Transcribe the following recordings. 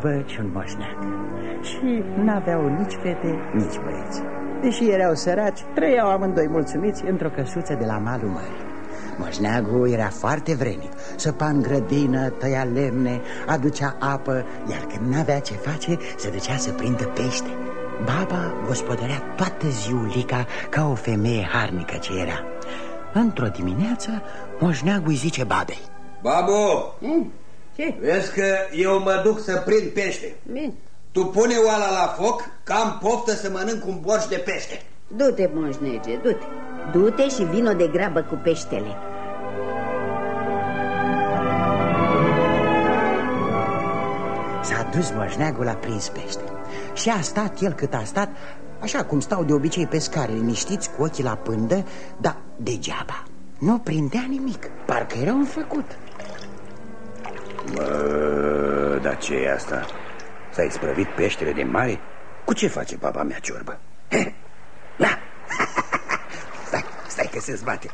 fost odată o babă și un moșneag. Și n-aveau nici fete, nici băieți. Deși erau săraci, trăiau amândoi mulțumiți într-o căsuță de la malul mării. Moșneagul era foarte vrenic Săpa în grădină, tăia lemne, aducea apă Iar când n-avea ce face, se ducea să prindă pește. Baba gospodărea toată ziulica ca o femeie harnică ce era. Într-o dimineață, moșneagul îi zice babei. Babo, mm, ce? vezi că eu mă duc să prind pește. Bine. Tu pune oala la foc, că am poftă să mănânc un borș de pește. Du-te, moșnege, du-te. Du-te și vino de grabă cu peștele. S-a dus moșneagul la prins pește. Și a stat el cât a stat Așa cum stau de obicei pescare liniștiți cu ochii la pândă Dar degeaba. Nu prindea nimic Parcă era un făcut Mă, dar ce e asta? S-a isprăvit peștele de mare? Cu ce face baba mea ciorbă? Da Stai, stai că se zbate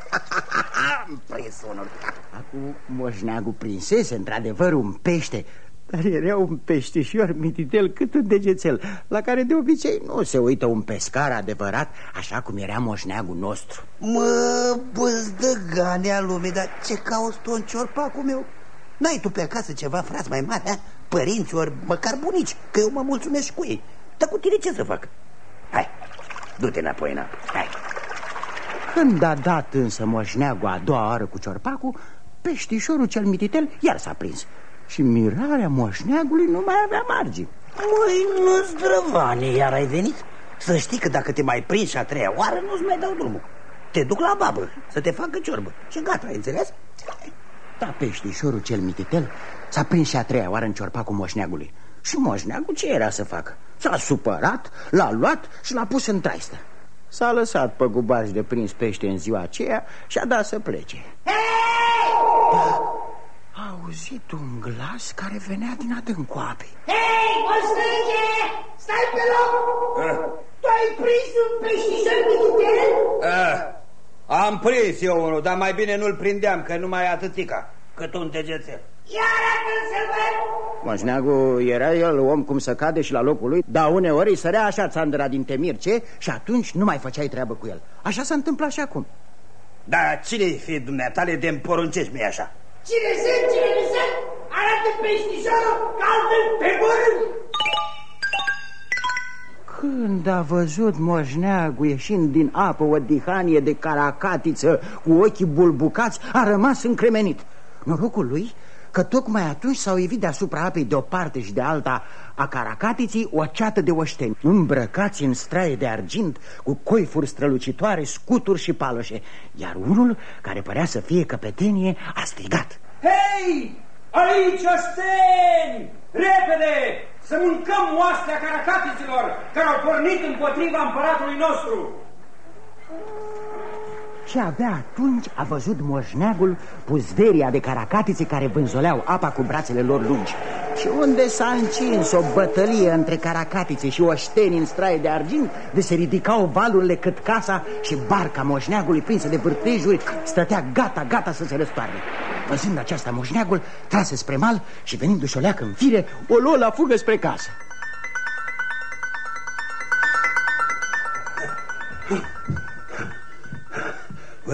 Am prins unul Acum moșneagul prinsese într-adevăr un pește dar era un peștișor mititel cât un degețel La care de obicei nu se uită un pescar adevărat Așa cum era moșneagul nostru Mă, băzdăganea lume, dar ce cauți tu în ciorpacul meu? N-ai tu pe acasă ceva frați mai mari, a? părinți ori măcar bunici Că eu mă mulțumesc cu ei Dar cu tine ce să fac? Hai, du-te înapoi în apă, hai Când a dat însă moșneagul a doua oară cu ciorpacul Peștișorul cel mititel iar s-a prins și mirarea moșneagului nu mai avea margini Măi, nu zdrăvane, iar ai venit? Să știi că dacă te mai prinzi și a treia oară, nu-ți mai dau drumul Te duc la babă să te facă ciorbă Și gata, ai înțeles? Da, peștișorul cel mititel s-a prins și a treia oară în ciorpacul moșneagului Și moșneagul ce era să facă? S-a supărat, l-a luat și l-a pus în traistă S-a lăsat pe gubaș de prins pește în ziua aceea și a dat să plece Hei! A auzit un glas care venea din adâncoape Hei, moșnege! Stai pe loc! Tu ai prins un peștișor mititel? Am prins eu unul, dar mai bine nu-l prindeam, că nu mai atâtica cât un degețel Iar arată să văd! Moșneagul era el om cum să cade și la locul lui Dar uneori îi sărea așa țandăra din temirce Și atunci nu mai făceai treabă cu el Așa s-a întâmplat și acum Dar cine-i fi dumneatale de-mi poruncești mie așa? Cine sunt, cine nu sunt? Arată peștișorul, că altfel pe morând! Când a văzut moșneagul ieșind din apă o dihanie de caracatiță cu ochii bulbucați, a rămas încremenit. Norocul lui că tocmai atunci s-au evit deasupra apei de o parte și de alta a caracatiții o ceată de oșteni, îmbrăcați în straie de argint, cu coifuri strălucitoare, scuturi și paloșe, iar unul, care părea să fie căpetenie, a strigat. Hei! Aici, oșteni! Repede! Să mâncăm oastea caracatiților care au pornit împotriva împăratului nostru! Și abia atunci a văzut moșneagul puzderia de caracatițe care vânzoleau apa cu brațele lor lungi. Și unde s-a încins o bătălie între caracatițe și oșteni în straie de argint, de se ridicau valurile cât casa și barca moșneagului prinsă de vârtejuri stătea gata, gata să se răstoarne. Văzând aceasta, moșneagul trase spre mal și venindu-și o leacă în fire, o luă la fugă spre casă.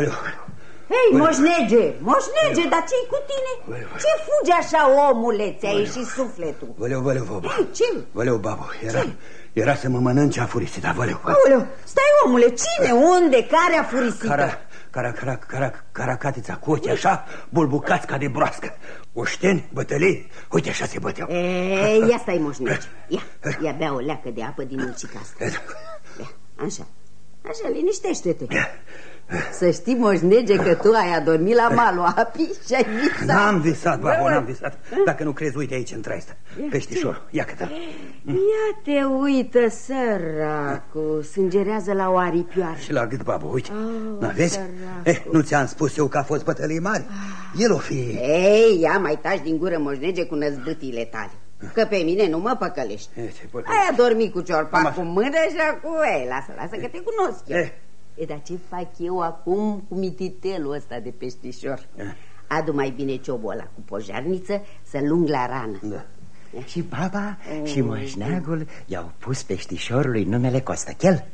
Văleu, Hei, moșnege, moșnege, dar ce-i cu tine? Ce fugi așa, omule? Ți-a ieșit sufletul văleu, văleu, văleu, Hei, ce? văleu, babo, era, era să mă mănânce afurisit, da, văleu. Aoleu, stai, omule, cine, unde, care a furisit? Cara, cara, cara, cara, caracatița cu ochii așa, bulbucați ca de broască. Oșteni, bătălii, uite așa se băteau. E, ia stai, moșnege, ia, ia bea o leacă de apă din ulcica asta Bea, așa, așa, liniștește-te Să știi, moșnege, că tu ai adormit la malul apii și ai visat N-am visat, babo, n-am visat. Dacă nu crezi, uite aici în traistă. Peștișor, ia că Ia te uită, săracu, sângerează la o aripioară. Și la gât, babo, uite. Oh, Na, vezi? săracu. Eh, nu ți-am spus eu că a fost bătălii mari? El o fi... Ei, ia mai taci din gură, moșnege, cu năzbâtile tale. Că pe mine nu mă păcălești. Eh, ce pot- Ai adormit cu ciorpa Am cu mână și acum, ei, lasă, lasă că te cunosc eu. Eh. E, dar ce fac eu acum cu mititelul ăsta de peștișor? Eh. adu mai bine ciobul ăla cu pojarniță să lung la rană. Da. Și baba și moșneagul i-au pus peștișorului numele Costăchel.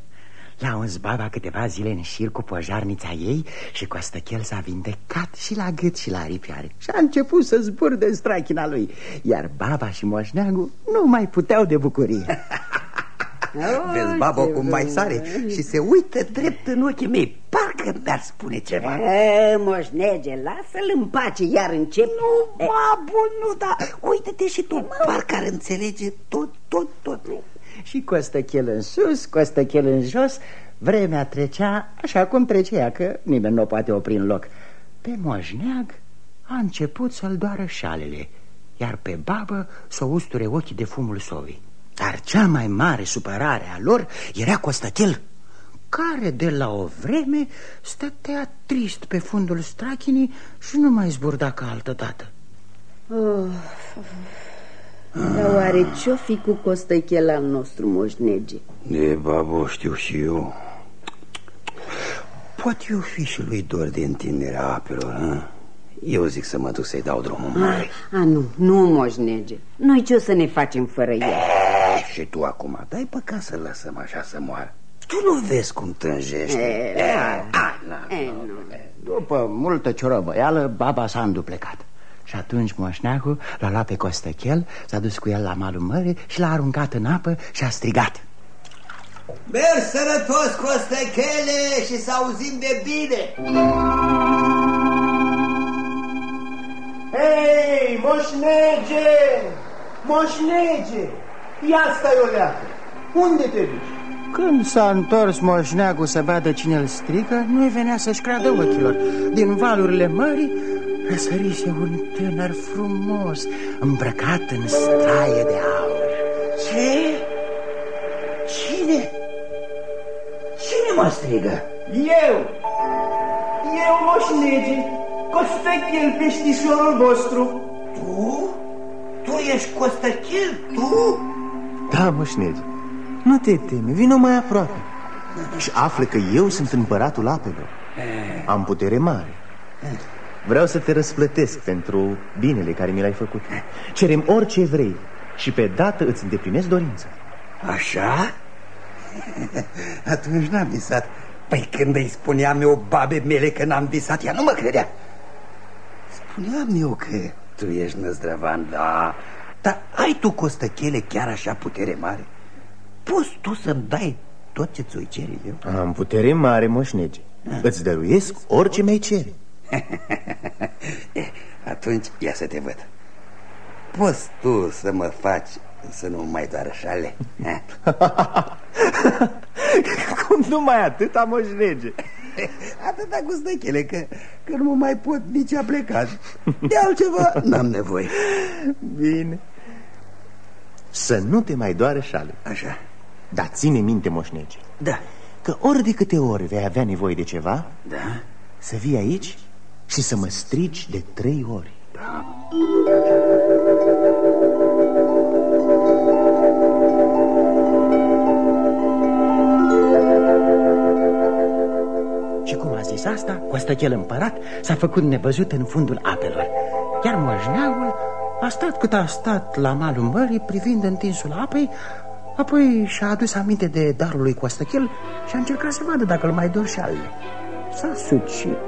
L-a uns baba câteva zile în șir cu pojarnița ei și Costăchel s-a vindecat și la gât și la ripioare Și a început să zburde strachina lui Iar baba și moșneagul nu mai puteau de bucurie Vezi, baba, cum mai sare și se uită drept în ochii mei Parcă mi-ar spune ceva. E, moșnege, lasă-l în pace, iar încep Nu, babu, nu, da. Uite-te și tu, parcă ar înțelege tot, tot, tot. Și Costăchel în sus, Costăchel în jos. Vremea trecea așa cum trecea, că nimeni nu o poate opri în loc. Pe moșneag a început să-l doară șalele Iar pe babă să o usture ochii de fumul sovii Dar cea mai mare supărare a lor era Costăchel care de la o vreme stătea trist pe fundul strachinii și nu mai zburda ca altă dată. oh, Dar oare ce-o fi cu Costăchel al nostru, moșnege? E, babo, știu și eu Poate eu fi și lui dor de întinderea apelor, hă? Eu zic să mă duc să-i dau drumul mare A, nu, nu, moșnege Noi ce o să ne facem fără el? Eh, Și tu acum dai păcat să lăsăm așa să moară Tu nu vezi cum tânjește E, Eh, da. hai, na, E, na, nu. na. După multă ciorăbăială, baba s-a înduplecat. Și atunci moșneacul l-a luat pe Costăchel, s-a dus cu el la malul mării și l-a aruncat în apă și a strigat. Mergi sănătos, Costechele, și să auzim de bine Hei, moșnege! Moșnege! Ia stai o leacă! Unde te duci? Când s-a întors moșneagul să vadă cine îl strică, nu-i venea să-și creadă ochilor. Din valurile mării răsărise un tânăr frumos, îmbrăcat în straie de aur. Ce? Cine? Cine mă strigă? Eu! Eu, moșnege! Costechel, peștișorul vostru! Tu? Tu ești Costachil? Tu? Da, moșnege, nu te teme, vină mai aproape. Și află că eu sunt împăratul apelor. Am putere mare. Vreau să te răsplătesc pentru binele care mi l-ai făcut. Cerem orice vrei și pe dată îți îndeplinesc dorința. Așa? Atunci n-am visat. Păi când îi spuneam eu babe mele că n-am visat, ea nu mă credea. Spuneam eu că tu ești năzdrăvan, da Dar ai tu, Costăchele, chiar așa putere mare? Poți tu să-mi dai tot ce ți-o cere eu? Am putere mare, moșnege Îți dăruiesc orice mi-ai cere Eh, Atunci ia să te văd Poți tu să mă faci să nu mai doară șale? Eh? Cum numai atâta, moșnege Atâta cu stăchele că, că nu mă mai pot nici a plecat De altceva n-am nevoie Bine Să nu te mai doare șale Așa, Dar ține minte, moșnege da, Că ori de câte ori vei avea nevoie de ceva da. Să vii aici și să mă strici de trei ori. Și cum a zis asta, Costăchel împărat s-a făcut nevăzut în fundul apelor. Iar moșneagul a stat cât a stat la malul mării privind întinsul apei Apoi și-a adus aminte de darul lui Costăchel și a încercat să vadă dacă îl mai dor și alele. S-a sucit,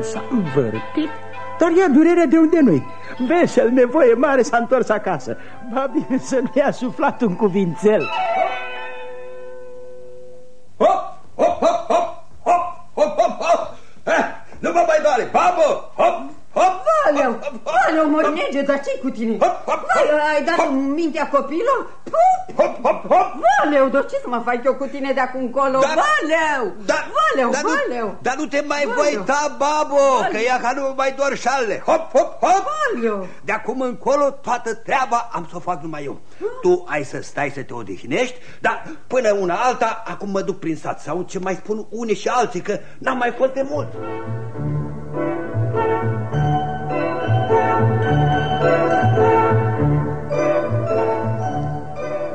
s-a învârtit, dar ia durerea de unde nu-i? Vesel, nevoie mare, s-a întors acasă. Ba bine să nu i-a suflat un cuvințel. Hop, hop, hop, hop, hop, hop, hop, hop. Eh, nu mă mai doare, babă, hop, hop. Valeu, hop, hop, valeu, moșnege, dar ce cu tine? Hop, hop, hop. Valeu, ai dat în mintea copilor? Pup! Hop, hop, hop. Valeu, dar ce să mă fac eu cu tine de acum încolo? Dar- Valeu! Dar, Valeu, dar, valeu! nu, dar nu te mai Valeu. voi da, babo, că ea ca nu mai doar șalele. Hop, hop, hop. Valeu! De acum încolo toată treaba am să o fac numai eu. Tu ai să stai să te odihnești, dar până una alta, acum mă duc prin sat. Sau ce mai spun unii și alții, că n-am mai fost de mult.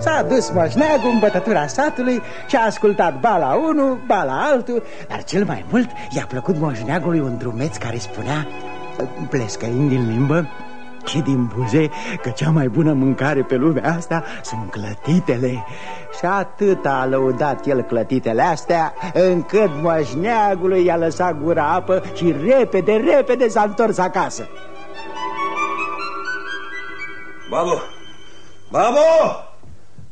S-a dus moșneagul în bătătura satului și a ascultat bala unul, bala altul Dar cel mai mult i-a plăcut moșneagului un drumeț care spunea plescăind din limbă și din buze că cea mai bună mâncare pe lumea asta sunt clătitele Și atât a lăudat el clătitele astea Încât moșneagului i-a lăsat gura apă Și repede, repede s-a întors acasă Babo! Babo!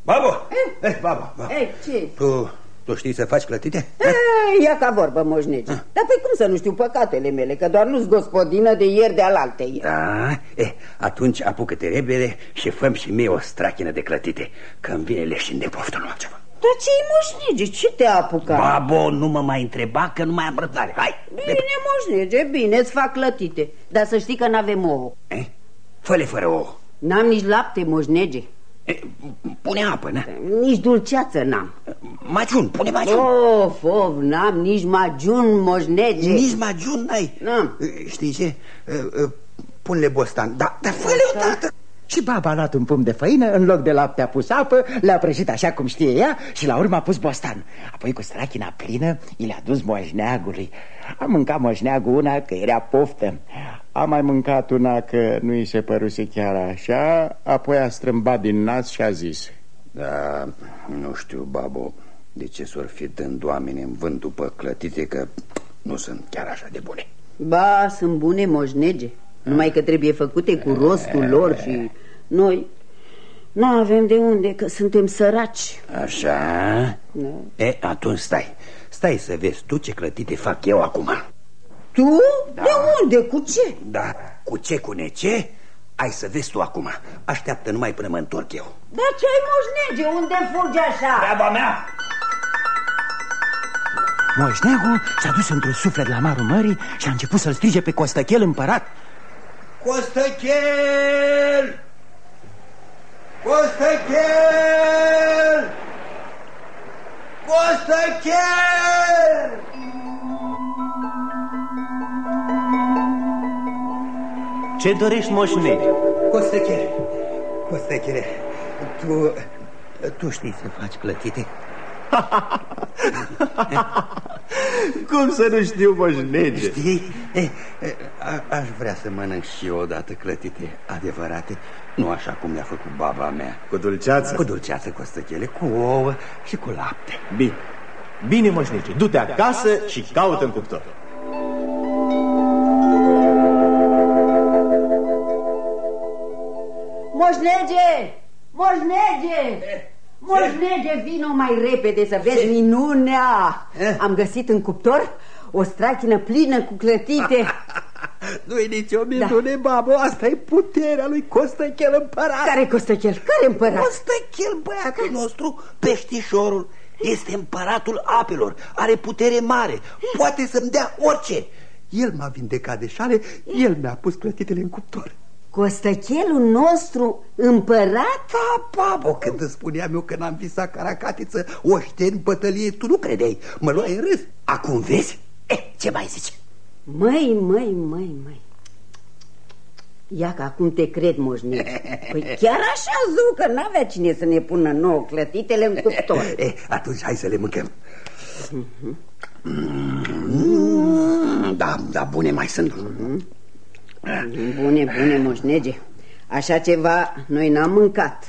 Babo! Eh, eh babo, babo. Ei, ce? Tu, tu știi să faci clătite? Ei, ia ca vorbă, moșnege Ah. Dar păi cum să nu știu păcatele mele Că doar nu-s gospodină de ieri de alaltei Da, eh, atunci apucă-te repede și făm și mie o strachină de clătite Că îmi vine leșin de poftă, nu altceva Dar ce-i moșnege? Ce te apuca? Babo, nu mă mai întreba că nu mai am răbdare Hai! Bine, moșnege, bine, îți fac clătite Dar să știi că n-avem ouă Eh? Fă-le fără ouă N-am nici lapte, moșnege eh, Pune apă, na? Nici dulceață n-am Maciun, pune maciun Of, of, n-am nici magiun, moșnege Nici magiun n-ai N-am. Eh, Știi ce? Eh, eh, Pune-le bostan, da, dar fă-le odată Și baba a luat un pumn de făină, în loc de lapte a pus apă, le-a prăjit așa cum știe ea și la urmă a pus bostan. Apoi cu strachina plină i le-a dus moșneagului. A mâncat moșneagul una că era poftă. A mai mâncat una că nu i se păruse chiar așa, apoi a strâmbat din nas și a zis... Da, nu știu, babo, de ce s-or fi dând oameni în vânt după clătite că nu sunt chiar așa de bune. Ba, sunt bune moșnege Numai că trebuie făcute cu rostul lor și noi nu avem de unde, că suntem săraci Așa? Da. E, atunci stai Stai să vezi tu ce clătite fac eu acum Tu? De unde? Cu ce? Da, cu ce, cu nece? Ai să vezi tu acum Așteaptă numai până mă întorc eu Dar ce-ai moșnege? Unde fugi așa? Treaba mea Moșneagul s-a dus într-un suflet la marul mării și a început să-l strige pe Costăchel împărat. Costăchel! Costăchel! Costăchel! Ce dorești, moșnege? Costăchel, Costăchele, tu, tu știi să faci clătite? Cum să nu știu, moșnege? Știi? E, e, a, aș vrea să mănânc și eu odată clătite adevărate Nu așa cum le-a făcut baba mea Cu dulceață? Cu dulceață, Costăchele, cu ouă și cu lapte Bine. Bine, moșnege, du-te acasă și caută în cuptor. Moșnege! Moșnege! Moșnege, vino mai repede să vezi minunea Eh? Am găsit în cuptor o strachină plină cu clătite Nu-i nicio minune, da. babă, asta e puterea lui Costăchel împărat Care Costăchel? Care împărat? Costăchel, băiatul nostru, peștișorul Este împăratul apelor, are putere mare Poate să-mi dea orice El m-a vindecat de șale, el mi-a pus clătitele în cuptor Costăchelul nostru împărat? Da, babo, când îți spuneam eu că n-am visat caracatiță oșteni bătălie, tu nu credeai, mă luai în râs. Acum vezi? Eh, ce mai zici? Măi, măi, măi, măi. Ia că acum te cred, moșnege Păi chiar așa zic că n-avea cine să ne pună nouă clătitele în cuptor. Eh, atunci hai să le mâncăm. Mm, Da, da, bune mai sunt Bune, bune, moșnege Așa ceva noi n-am mâncat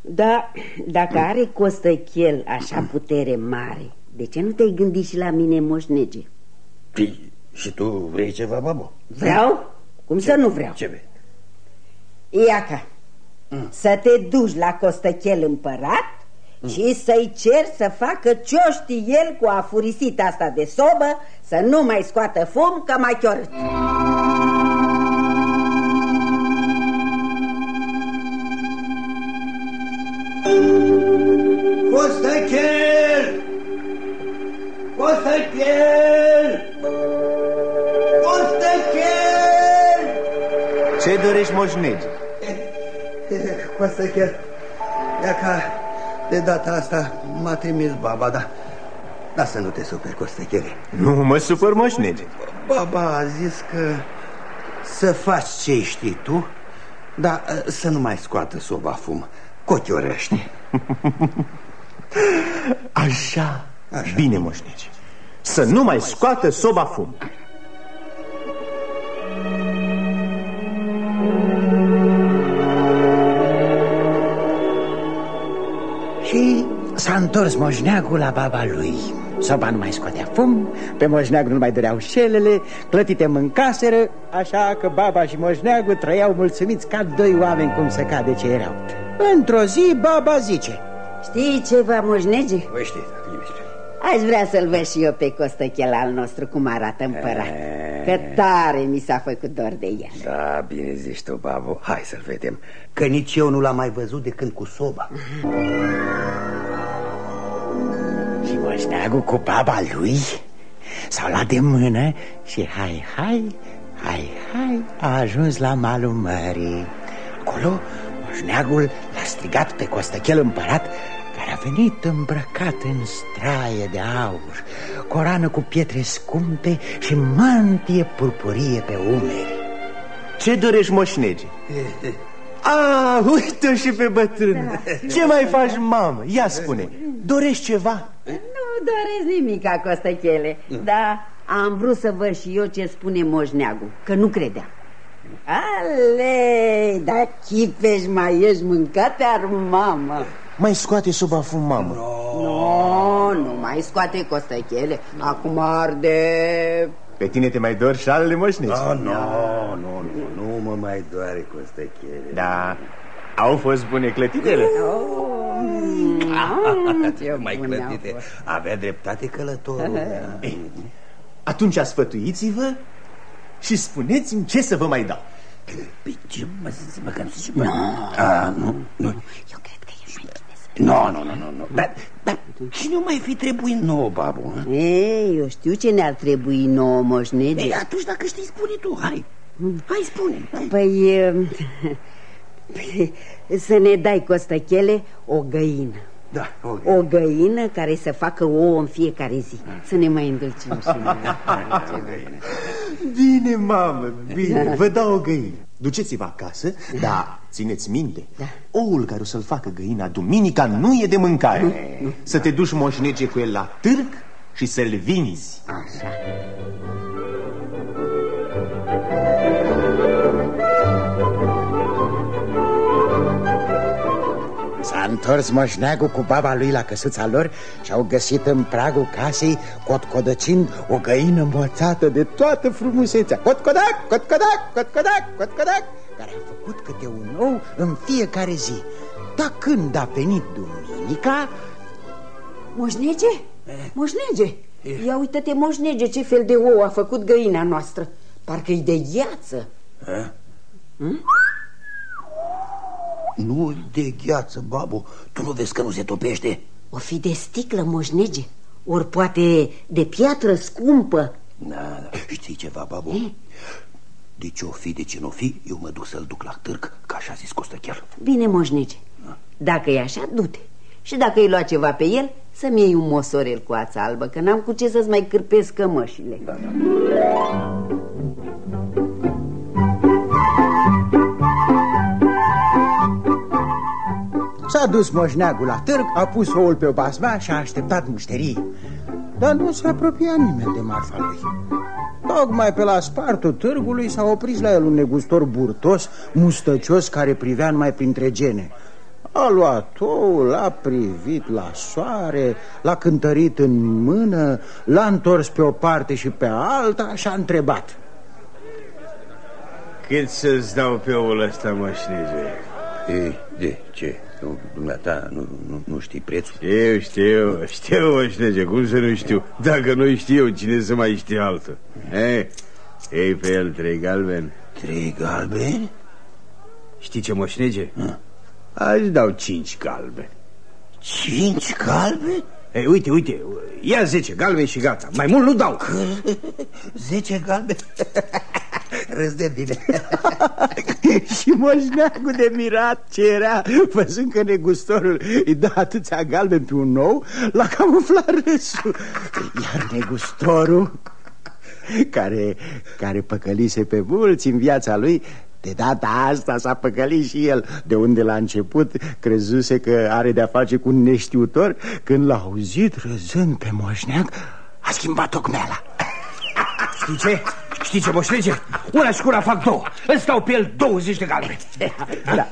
Da, dacă are Costăchel așa putere mare De ce nu te-ai gândit și la mine, moșnege? Păi, și tu vrei ceva, babo? Vreau? Cum să nu vreau? Ce vrei? Iaca, să te duci la Costăchel împărat și să-i cer să facă ce-o știe el cu afurisita asta de sobă, să nu mai scoată fum, că mai chiorât. Costăchel! Costăchel! Costăchel! Ce dorești, moșnege? Costăchel, ia ca de data asta m-a trimis baba, da? Da să nu te superi, Costăchele. Nu mă supăr, moșnege. Baba a zis că să faci ce știi tu, dar uh, să nu mai scoată soba fum. Cochiorăște. Așa. Așa. Bine, moșnege. Să nu mai scoată soba fum. S-a întors moșneagul la baba lui Soba nu mai scotea fum, pe moșneagul nu mai doreau șelele, clătite mâncaseră, așa că baba și moșneagul trăiau mulțumiți ca doi oameni cum se cade ce erau. Într-o zi baba zice Știi ceva, moșnege? Băi, știi, dacă nimic. Aș vrea să-l văd și eu pe Costăchel al nostru cum arată împărat. Că tare mi s-a făcut dor de el. Da, bine zici tu, babo. Hai să-l vedem. Că nici eu nu l-am mai văzut de când cu soba. Și moșneagul cu baba lui S-au luat de mână și hai, hai, hai, hai A ajuns la malul mării. Acolo moșneagul l-a strigat pe Costăchel împărat Care a venit îmbrăcat în straie de aur Corană cu pietre scumpe și mantie purpurie pe umeri Ce dorești, moșnege? A, uite și pe bătrân Ce mai faci, mamă? Ia spune, dorești ceva? Nu doresc nimic, Costăchele Dar am vrut să văd și eu ce spune moșneagul Că nu credea Ale, da chipeș mai ești mâncate ar mamă Mai scoate sub afum, mamă. Nu, nu mai scoate Costăchele. Acum arde. Pe tine te mai dor șalele, moșnege? Oh, nu, nu, nu, nu mă mai doare Costăchele. Da, au fost bune clătitele? Ce Mai bune au clătite. fost. Avea dreptate călătorul. Ei, Atunci sfătuiți-vă și spuneți-mi ce să vă mai dau. Păi ce mă să mă cam să A, nu, nu. Eu cred că e mai bine să... Nu, nu, nu, nu, nu. Dar, dar și nu mai fi trebuit nouă, babu hă? Ei, eu știu ce ne-ar trebui nouă, moșnege Ei, atunci dacă știi, spune tu, hai. Hai, spune hai. Păi, em, păi, să ne dai, Costăchele, o găină. Da, ok O găină care să facă ouă în fiecare zi. Să ne mai îndulcim și noi Bine, mamă, bine, vă dau o găină Duceți-vă acasă, dar țineți minte Da. Oul care o să-l facă găina duminica nu e de mâncare. Să te duci moșnege cu el la târg și să-l vinzi. Așa întors moșneagul cu baba lui la căsuța lor și au găsit în pragul casei, cotcodăcind, o găină învățată de toată frumusețea. Cotcodac, cotcodac, cotcodac, cotcodac, care a făcut câte un ou în fiecare zi. Dar când a venit duminica, Moșnege? Moșnege? Ia uite-te, moșnege, ce fel de ou a făcut găina noastră Parcă-i de gheață Nu de gheață, babu. Tu nu vezi că nu se topește? O fi de sticlă, moșnege. Ori poate de piatră scumpă. Da, da. Știi ceva, babu? De ce o fi, de ce nu fi, eu mă duc să-l duc la târg, ca așa a zis Costăchel Bine, moșnege. Dacă e așa, du-te. Și dacă îi lua ceva pe el, să-mi iei un mosorel cu ața albă Că n-am cu ce să-ți mai cârpesc cămășile. Da, da. S-a dus moșneagul la târg, a pus oul pe o basma și a așteptat mușterii. Dar nu se apropia nimeni de marfa lui. Tocmai pe la spartul târgului s-a oprit la el un negustor burtos, mustăcios, care privea numai printre gene. A luat oul, l-a privit la soare, l-a cântărit în mână, l-a întors pe o parte și pe alta și a întrebat. Cât să-ți dau pe oul ăsta, moșnege? Ei, de ce? Nu, dumneata nu, nu, nu știi prețul? Eu știu, știu, moșnege, cum să nu știu? Dacă nu știu eu, cine să mai știe altul? Ei, ei pe el trei galbeni. Trei galbeni? Știi ce, moșnege? Aș dau cinci galbeni. Cinci galbeni? Ei, uite, uite, ia zece galbeni și gata. Mai mult nu dau. Zece galbeni? Râs de bine și moșneagul de mirat ce era Văzând că negustorul îi dă atâția galben pe un nou L-a camuflat râsul. Iar negustorul care, care păcălise pe mulți în viața lui de data asta s-a păcălit și el. De unde la început crezuse că are de-a face cu un neștiutor Când l-a auzit râzând pe moșneag A schimbat tocmeala Știi ce? Știi ce, moșnege? Una și una fac două. Îți stau pe el 20 de galbe. Da.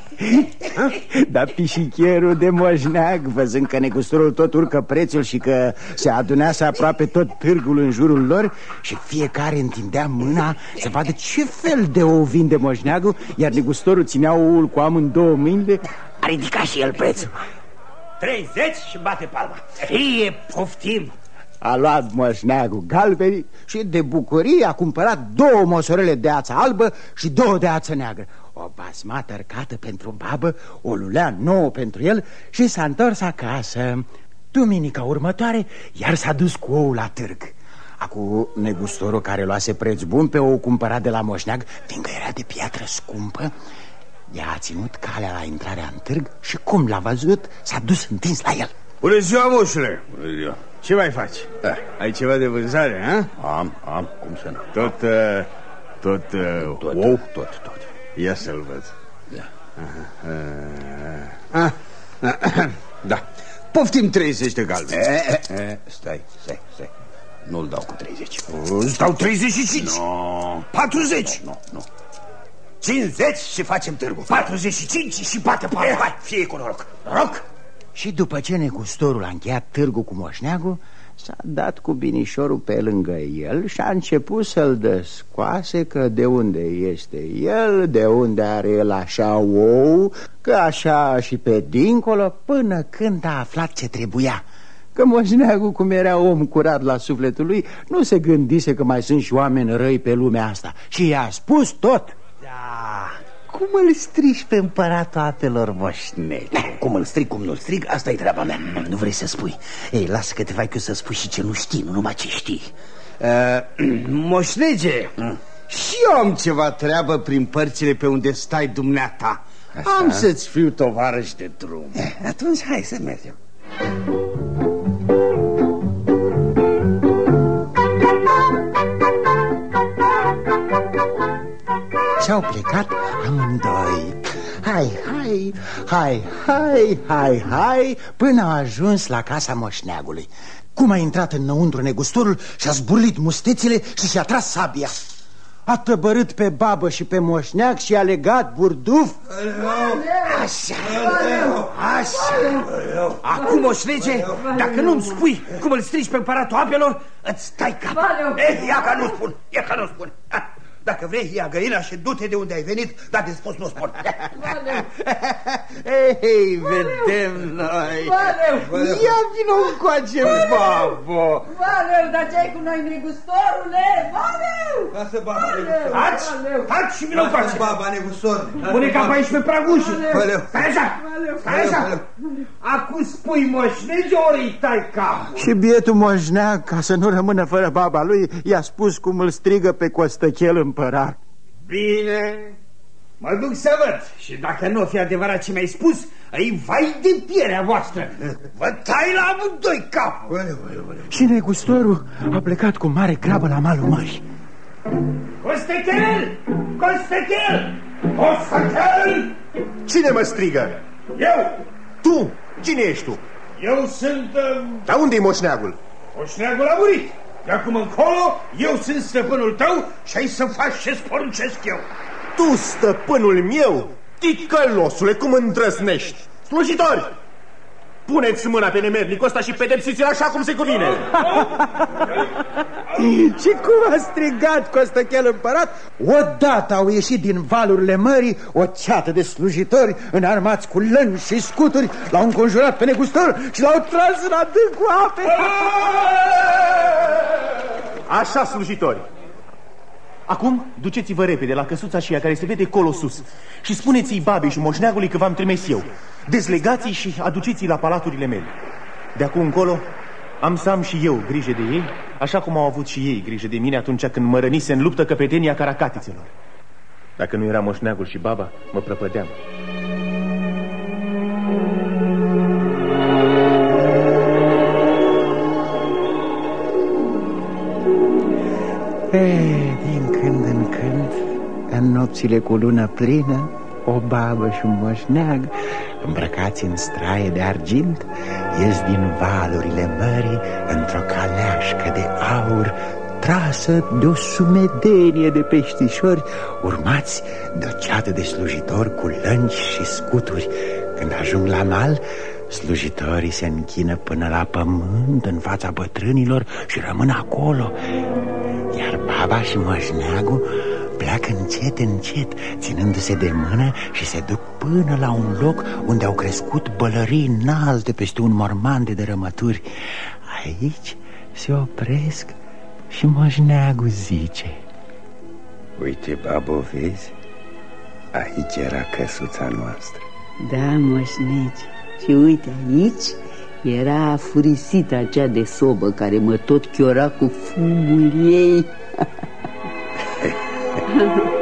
Dar pișichierul de moșneag, văzând că negustorul tot urcă prețul și că se adunease aproape tot târgul în jurul lor și fiecare întindea mâna să vadă ce fel de ou vinde moșneagul, iar negustorul ținea oul cu amândouă mâinile, a ridicat și el prețul. 30 și bate palma. Fie poftim. A luat moșneagul galbenii și de bucurie a cumpărat două mosorele de ață albă și două de ață neagră. O basmată arcată pentru babă, o lulea nouă pentru el și s-a întors acasă. Duminica următoare, iar s-a dus cu oul la târg. Acum negustorul care luase preț bun pe ou cumpărat de la moșneag, fiindcă era de piatră scumpă, ea a ținut calea la intrarea în târg și cum l-a văzut, s-a dus întins la el. Bună ziua, moșule! Bună ziua. Ce mai faci? Da. Ai ceva de vânzare, ha? Am, am, cum să nu? Tot, uh, tot, uh, Tot, ou? tot, tot. Ia să-l văd. Da. Ah, ah, da. Poftim 30 de galbe. E, e, e, stai, stai, stai. Nu-l dau cu 30. Îți dau 35. No, 40. nu, nu. 50 și facem târgul. 45 și bate palma. Hai, fie cu noroc. Noroc? Și după ce negustorul a încheiat târgul cu moșneagul, s-a dat cu binișorul pe lângă el și a început să-l descoase că de unde este el, de unde are el așa ou, că așa și pe dincolo, până când a aflat ce trebuia. Că moșneagul, cum era om curat la sufletul lui, nu se gândise că mai sunt și oameni răi pe lumea asta și i-a spus tot. Da, cum îl strici pe împăratul apelor moșnegi? Cum îl strig, cum nu-l strig, asta e treaba mea Nu vrei să spui? Ei, lasă că te fac eu să spui și ce nu știi, nu numai ce știi Uh, moșnege, și eu am ceva treabă prin părțile pe unde stai dumneata. Așa? Am să-ți fiu tovarăș de drum. eh, Atunci hai să mergem Și-au plecat amândoi. Hai, hai, hai, hai, hai, hai Până au ajuns la casa moșneagului. Cum a intrat înăuntru negustorul Și-a zburlit mustețile și și-a tras sabia. A tăbărât pe babă și pe moșneag Și a legat burduf. Așa, așa. Acum, moșnege, dacă nu-mi spui cum îl strici pe împăratul apelor, îți stai cap. Eh, ia ca nu spun, ia ca nu spun. Ha, Dacă vrei, ia găina și du-te de unde ai venit Dar de spus nu spun Ei, vedem noi. Ia vină încoace, babo. Valeu, dar ce ai cu noi, negustorule? Valeu! Lasă baba, Taci, taci și vină încoace. baba, negustor Pune capul aici pe pragul ușii. Valeu. Stai așa, stai așa. Valeu. Acum spui moșnege ori îi tai capul. Și bietul moșneag, ca să nu rămână fără baba lui I-a spus cum îl strigă pe Costăchel împărat Bine, mă duc să văd și dacă nu o fi adevărat ce mi-ai spus, îi vai de pielea voastră. Vă tai la amândoi capul. Și negustorul a plecat cu mare grabă la malul mării Costechel! Costechel! Costechel! Cine mă strigă? Eu! Tu! Cine ești tu? Eu sunt... Uh, Dar unde-i moșneagul? Moșneagul a murit. De acum încolo, eu sunt stăpânul tău și ai să faci ce-ți poruncesc eu. Tu, stăpânul meu? Ticălosule, cum îndrăznești? Slujitori! Puneți mâna pe nemernicul ăsta și pedepsiți-l așa cum se cuvine! Și cum a strigat Costăchel împărat Odată au ieșit din valurile mării O ceată de slujitori Înarmați cu lăni și scuturi L-au înconjurat pe negustor Și l-au tras în adâncul ape Așa, slujitori! Acum, duceți-vă repede la căsuța și care se vede colo sus și spuneți-i babei și moșneagului că v-am trimis eu. Dezlegați-i și aduceți-i la palaturile mele. De acum încolo, am să am și eu grijă de ei, așa cum au avut și ei grijă de mine atunci când mă rănise în luptă căpetenia caracatițelor. Dacă nu era moșneagul și baba, mă prăpădeam. E, În nopțile cu lună plină O babă și un moșneag Îmbrăcați în straie de argint Ies din valurile mării Într-o caleașcă de aur trasă de o sumedenie de peștișori urmați de o ceată de slujitori cu lănci și scuturi. Când ajung la mal, slujitorii se închină până la pământ în fața bătrânilor și rămân acolo. Iar baba și moșneagul pleacă încet, încet, ținându-se de mână și se duc până la un loc unde au crescut bălării înalte peste un morman de dărâmături. Aici se opresc și moșneagul zice Uite, babo, vezi? Aici era căsuța noastră Da, moșnegi Și uite aici era furisita cea de sobă Care mă tot chiora cu fumul ei Thank.